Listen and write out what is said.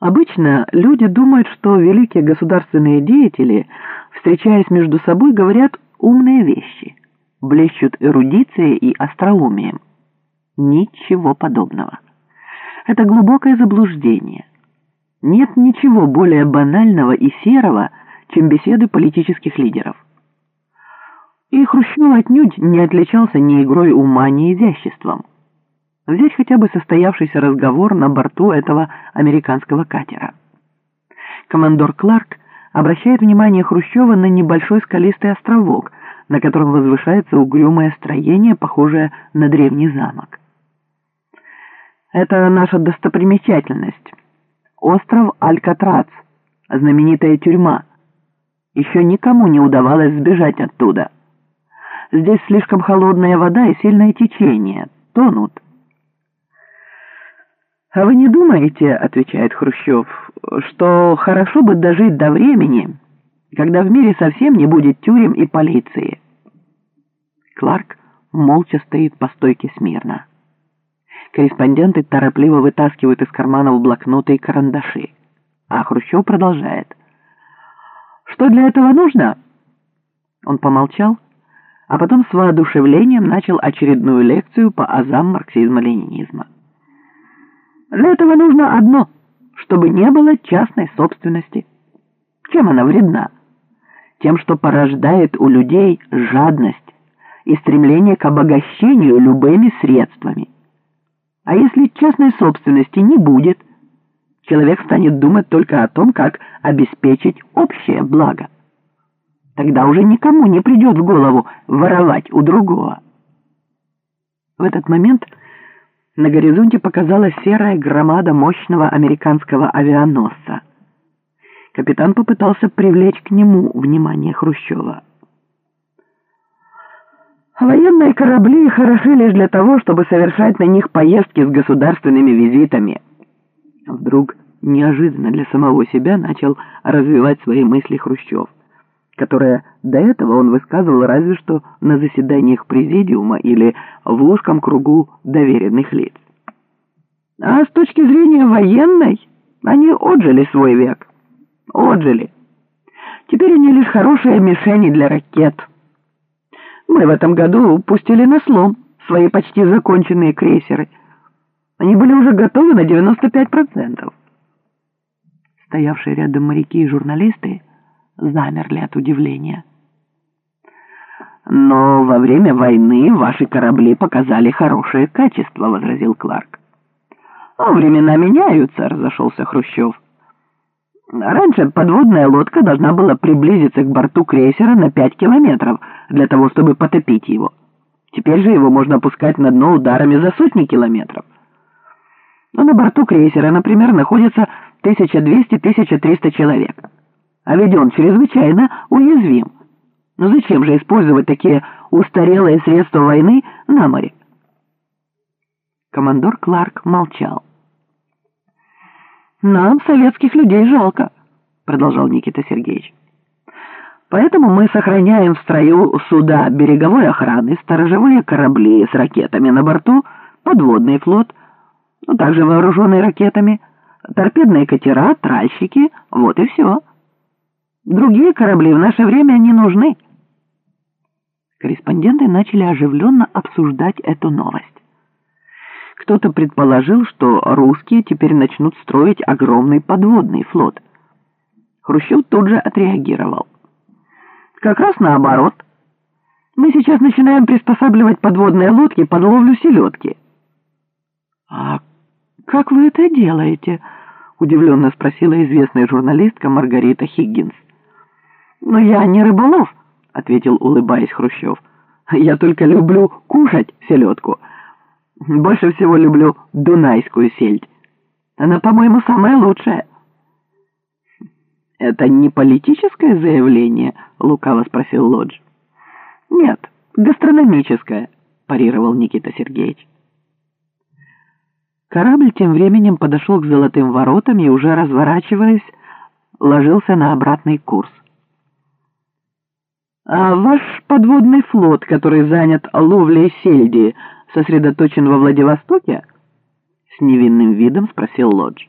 Обычно люди думают, что великие государственные деятели, встречаясь между собой, говорят умные вещи, блещут эрудицией и остроумием. Ничего подобного. Это глубокое заблуждение. Нет ничего более банального и серого, чем беседы политических лидеров. И Хрущев отнюдь не отличался ни игрой ума, ни изяществом. Взять хотя бы состоявшийся разговор на борту этого американского катера. Командор Кларк обращает внимание Хрущева на небольшой скалистый островок, на котором возвышается угрюмое строение, похожее на древний замок. Это наша достопримечательность. Остров Алькатрац, знаменитая тюрьма. Еще никому не удавалось сбежать оттуда. Здесь слишком холодная вода и сильное течение. Тонут. «А вы не думаете, — отвечает Хрущев, — что хорошо бы дожить до времени, когда в мире совсем не будет тюрем и полиции?» Кларк молча стоит по стойке смирно. Корреспонденты торопливо вытаскивают из карманов блокноты и карандаши. А Хрущев продолжает. «Что для этого нужно?» Он помолчал, а потом с воодушевлением начал очередную лекцию по азам марксизма-ленинизма. Для этого нужно одно, чтобы не было частной собственности. Чем она вредна? Тем, что порождает у людей жадность и стремление к обогащению любыми средствами. А если частной собственности не будет, человек станет думать только о том, как обеспечить общее благо. Тогда уже никому не придет в голову воровать у другого. В этот момент на горизонте показалась серая громада мощного американского авианосца. Капитан попытался привлечь к нему внимание Хрущева. Военные корабли хороши лишь для того, чтобы совершать на них поездки с государственными визитами. Вдруг неожиданно для самого себя начал развивать свои мысли Хрущев которое до этого он высказывал разве что на заседаниях президиума или в узком кругу доверенных лиц. А с точки зрения военной, они отжили свой век. Отжили. Теперь они лишь хорошие мишени для ракет. Мы в этом году пустили на слом свои почти законченные крейсеры. Они были уже готовы на 95%. Стоявшие рядом моряки и журналисты замерли от удивления. «Но во время войны ваши корабли показали хорошее качество», — возразил Кларк. «А времена меняются», — разошелся Хрущев. «Раньше подводная лодка должна была приблизиться к борту крейсера на пять километров для того, чтобы потопить его. Теперь же его можно опускать на дно ударами за сотни километров. Но на борту крейсера, например, находится 1200-1300 человек» а ведь он чрезвычайно уязвим. Но зачем же использовать такие устарелые средства войны на море? Командор Кларк молчал. «Нам советских людей жалко», — продолжал Никита Сергеевич. «Поэтому мы сохраняем в строю суда береговой охраны, сторожевые корабли с ракетами на борту, подводный флот, ну, также вооруженные ракетами, торпедные катера, тральщики, вот и все». Другие корабли в наше время не нужны. Корреспонденты начали оживленно обсуждать эту новость. Кто-то предположил, что русские теперь начнут строить огромный подводный флот. Хрущев тут же отреагировал. Как раз наоборот. Мы сейчас начинаем приспосабливать подводные лодки под ловлю селедки. «А как вы это делаете?» — удивленно спросила известная журналистка Маргарита Хиггинс. «Но я не рыболов», — ответил, улыбаясь Хрущев. «Я только люблю кушать селедку. Больше всего люблю дунайскую сельдь. Она, по-моему, самая лучшая». «Это не политическое заявление?» — лукаво спросил Лодж. «Нет, гастрономическое», — парировал Никита Сергеевич. Корабль тем временем подошел к золотым воротам и, уже разворачиваясь, ложился на обратный курс. А ваш подводный флот, который занят ловлей сельди, сосредоточен во Владивостоке? С невинным видом спросил Лодж.